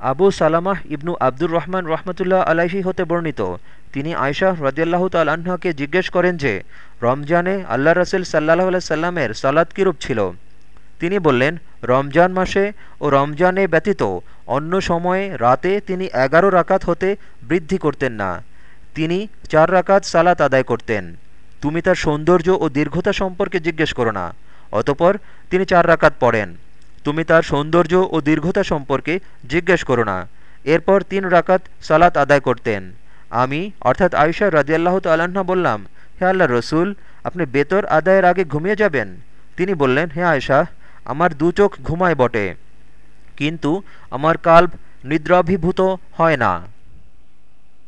আবু সালামাহ ইবনু আব্দুর রহমান রহমতুল্লাহ আলাইহি হতে বর্ণিত। তিনি আয়শাহ রদিয়াল্লাহ তাল্লাহ্নকে জিজ্ঞেস করেন যে, রমজানে আল্লাহ রসুল সাল্লাহ সাল্লামের সালাদ কিরূপ ছিল? তিনি বললেন, রমজান মাসে ও রমজানে ব্যতীত অন্য সময়ে রাতে তিনি এগারো রাকাত হতে বৃদ্ধি করতেন না। তিনি চার রাকাত সালাত আদায় করতেন। তুমি তার সৌন্দর্য ও দীর্ঘতা সম্পর্কে জিজ্ঞেস করো না। অতপর তিনি চার রাকাত পড়েন। তুমি তার সৌন্দর্য ও দীর্ঘতা সম্পর্কে জিজ্ঞেস করো না। এরপর তিন রাকাত সালাত আদায় করতেন। আমি, অর্থাৎ আয়সা রাজিয়াল্লাহ তাল্না বললাম, হে আল্লাহ রসুল, আপনি বেতর আদায়ের আগে ঘুমিয়ে যাবেন? তিনি বললেন, হে আয়সা আমার দু চোখ ঘুমায় বটে, কিন্তু আমার কাল্প নিদ্রাভিভূত হয় না।